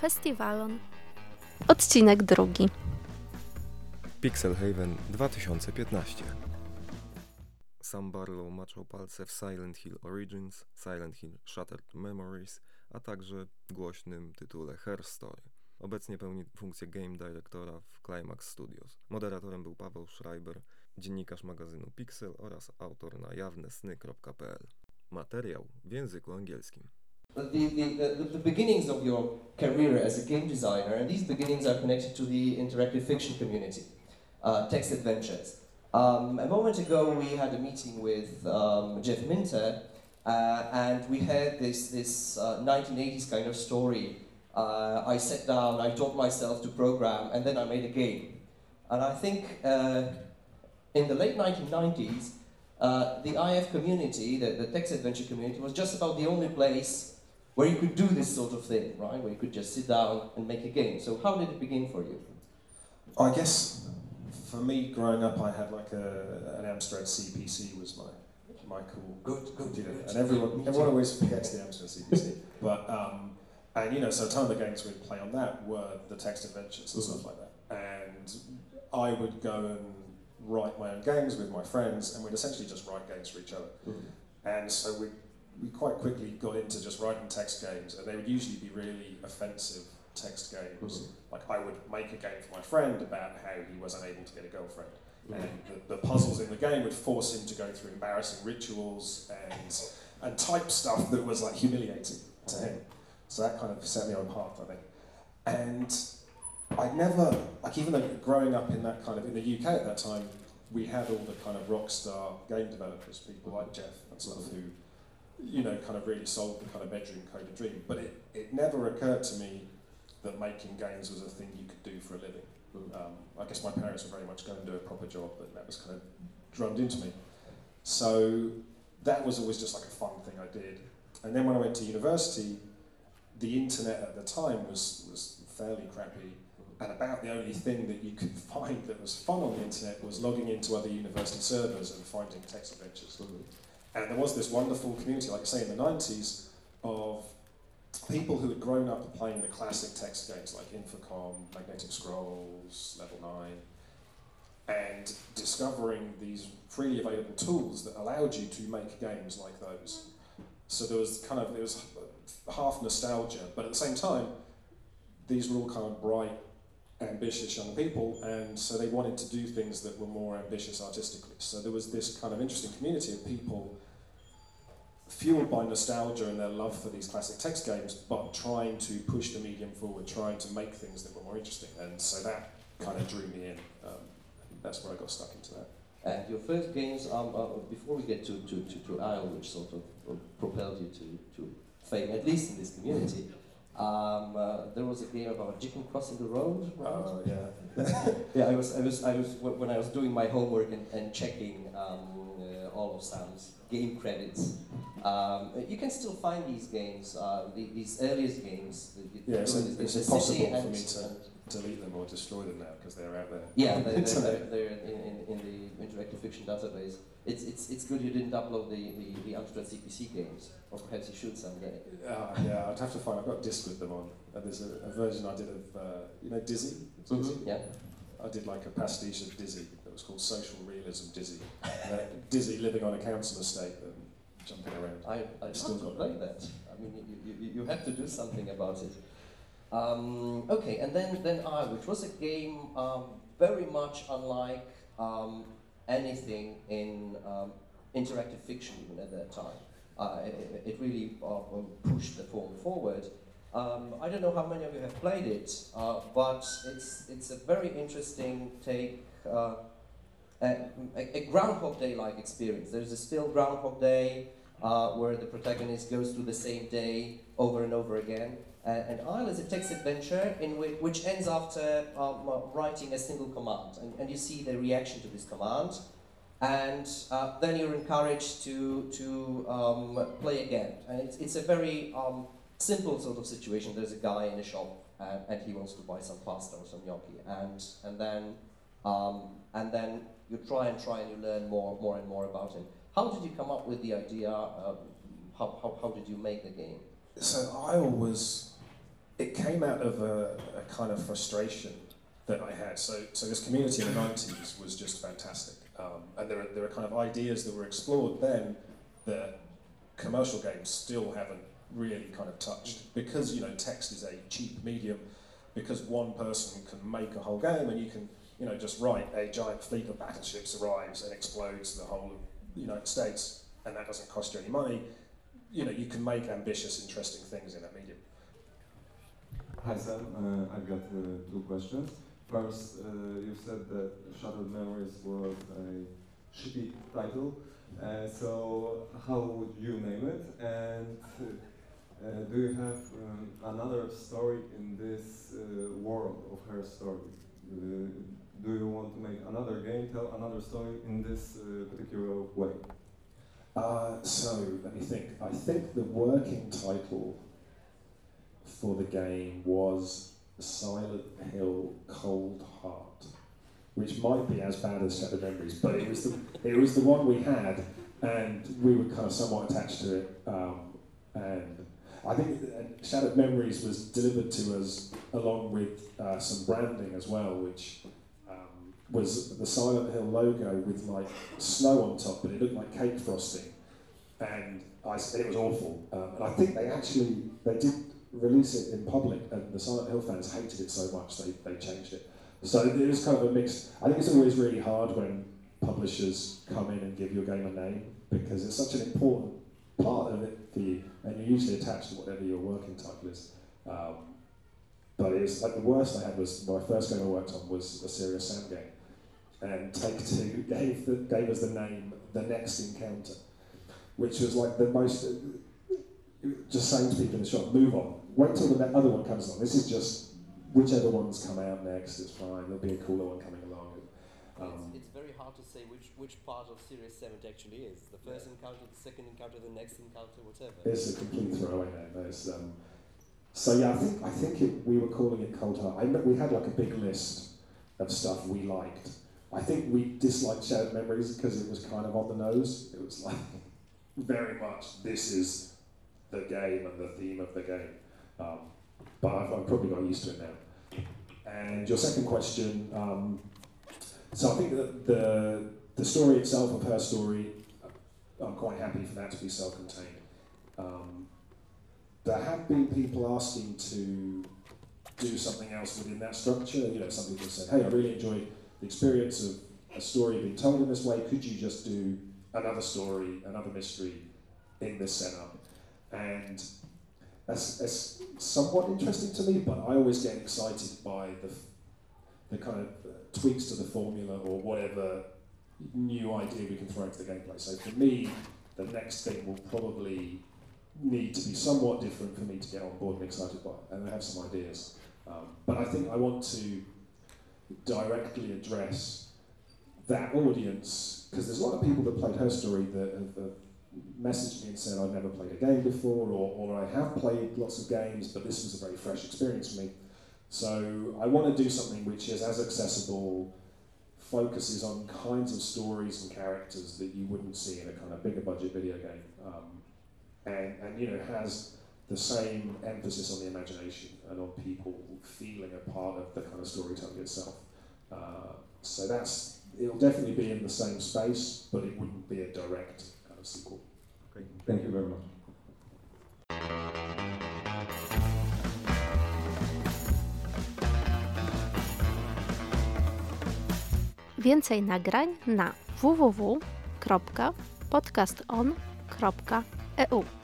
festiwalon. Odcinek drugi. Pixel Haven 2015 Sam Barlow maczał palce w Silent Hill Origins, Silent Hill Shattered Memories, a także głośnym tytule Her Story. Obecnie pełni funkcję game directora w Climax Studios. Moderatorem był Paweł Schreiber, dziennikarz magazynu Pixel oraz autor na jawnesny.pl. Materiał w języku angielskim. The, the, the, the beginnings of your career as a game designer, and these beginnings are connected to the interactive fiction community, uh, text adventures. Um, a moment ago, we had a meeting with um, Jeff Minter, uh, and we heard this, this uh, 1980s kind of story. Uh, I sat down, I taught myself to program, and then I made a game. And I think uh, in the late 1990s, uh, the IF community, the, the text adventure community, was just about the only place where you could do this sort of thing, right? Where you could just sit down and make a game. So how did it begin for you? I guess for me, growing up, I had like a an Amstrad CPC was my my cool Good, good, computer, good. and everyone Me everyone always forgets the Amstrad CPC. but um, and you know, so a ton of the games we'd play on that were the text adventures and stuff like that. And I would go and write my own games with my friends, and we'd essentially just write games for each other. Mhm. And so we we quite quickly got into just writing text games, and they would usually be really offensive text games. Mhm. Like I would make a game for my friend about how he was unable to get a girlfriend, Mhm. and the, the puzzles in the game would force him to go through embarrassing rituals and and type stuff that was like humiliating to him. So that kind of set me on path, I think. And I never like even though growing up in that kind of in the UK at that time, we had all the kind of rock star game developers, people like Jeff and stuff who you know, kind of really sold the kind of bedroom coded dream. But it, it never occurred to me that making games was a thing you could do for a living. Mm. Um, I guess my parents were very much going to do a proper job, but that was kind of drummed into me. So that was always just like a fun thing I did. And then when I went to university, the internet at the time was, was fairly crappy. And about the only thing that you could find that was fun on the internet was logging into other university servers and finding text adventures. And there was this wonderful community, like I say, in the 90s, of people who had grown up playing the classic text games like Infocom, Magnetic Scrolls, Level 9, and discovering these freely available tools that allowed you to make games like those. So there was kind of, it was half nostalgia, but at the same time, these were all kind of bright, ambitious young people, and so they wanted to do things that were more ambitious artistically. So there was this kind of interesting community of people fueled by nostalgia and their love for these classic text games, but trying to push the medium forward, trying to make things that were more interesting. And so that kind of drew me in. Um, that's where I got stuck into that. And your first games, um, uh, before we get to, to, to, to Aisle, which sort of uh, propelled you to, to fame, at least in this community, um, uh, there was a game about chicken crossing the road. right? Oh, yeah. Yeah, I was, I was, I was when I was doing my homework and, and checking um, uh, all of Sam's game credits. Um, you can still find these games, uh, the, these earliest games. The, Yeah, it's, it's impossible for me to delete them or destroy them now because they're out there. Yeah, they're, they're, they're in, in, in the interactive fiction database. It's, it's, it's good you didn't upload the, the, the Amstrad CPC games, or perhaps you should someday. Uh, yeah, I'd have to find. I've got a disc with them on. And there's a, a version I did of, uh, you know, Dizzy. Dizzy? Yeah. I did like a pastiche of Dizzy that was called Social Realism Dizzy. Uh, Dizzy living on a council estate and jumping around. I, I Still got play that. I mean, you, you, you have to do something about it. Um, okay, and then, then I, which was a game um, very much unlike um, anything in um, interactive fiction even at that time. Uh, it, it really uh, um, pushed the form forward. Um, I don't know how many of you have played it, uh, but it's, it's a very interesting take, uh, a, a, Groundhog Day-like experience. There's a still Groundhog Day, uh, where the protagonist goes through the same day over and over again. Uh, and Aisle is a text adventure in which, which ends after um, writing a single command, and, and you see the reaction to this command, and uh, then you're encouraged to to um, play again. And it's, it's a very um, simple sort of situation. There's a guy in a shop, and, and he wants to buy some pasta or some gnocchi, and and then um, and then you try and try and you learn more more and more about him. How did you come up with the idea? How, how, how did you make the game? So I was it came out of a, a kind of frustration that I had. So, so this community in the 90s was just fantastic. Um, and there are, there are kind of ideas that were explored then that commercial games still haven't really kind of touched because you know text is a cheap medium because one person can make a whole game and you can you know just write a giant fleet of battleships arrives and explodes the whole United States and that doesn't cost you any money you know you can make ambitious interesting things in that medium Hi Sam, uh, I've got uh, two questions. First, uh, you said that Shattered Memories was a shitty title, uh, so how would you name it? And uh, do you have um, another story in this uh, world of her story? Uh, do you want to make another game, tell another story in this uh, particular way? Uh, so let me think. I think the working title for the game was Silent Hill Cold Heart, which might be as bad as Shattered Memories, but it was the it was the one we had, and we were kind of somewhat attached to it. Um, and I think Shattered Memories was delivered to us along with uh, some branding as well, which was the Silent Hill logo with like snow on top, but it looked like cake frosting, and I it was awful. Um, and I think they actually they did release it in public, and the Silent Hill fans hated it so much they they changed it. So it was kind of a mix. I think it's always really hard when publishers come in and give your game a name because it's such an important part of it for you, and you're usually attached to whatever your working title is. Um, but it was like the worst I had was my first game I worked on was a Serious Sam game, and Take Two gave the, gave us the name The Next Encounter, which was like the most just saying to people in the shop, move on, wait till the ne- other one comes along. This is just whichever one's come out next. It's fine. There'll be a cooler one coming along. Um, it's, it's very hard to say which, which part of Serious Sam it actually is. The first encounter, the second encounter, the next encounter, whatever. It's a complete throwaway name. Um, so yeah, I think I think it, we were calling it Cold Heart. I we had like a big list of stuff we liked. I think we disliked Shattered Memories because it was kind of on the nose. It was like very much this is the game and the theme of the game. Um, but I've, I've probably got used to it now. And your second question, um, so I think that the the story itself of her story, I'm quite happy for that to be self-contained. Um, there have been people asking to do something else within that structure. You know, some people said, "Hey, I really enjoyed the experience of a story being told in this way. Could you just do another story, another mystery in this setup?" And that's, that's somewhat interesting to me, but I always get excited by the the kind of tweaks to the formula or whatever new idea we can throw into the gameplay. So for me, the next thing will probably need to be somewhat different for me to get on board and excited by, and I have some ideas. Um, but I think I want to directly address that audience because there's a lot of people that played her story that have messaged me and said I've never played a game before, or, or I have played lots of games, but this was a very fresh experience for me. So I want to do something which is as accessible, focuses on kinds of stories and characters that you wouldn't see in a kind of bigger budget video game, um, and and you know has the same emphasis on the imagination and on people feeling a part of the kind of storytelling itself. Uh, so that's it'll definitely be in the same space, but it wouldn't be a direct kind of sequel. Thank you very much. Więcej nagrań na www.podcaston.eu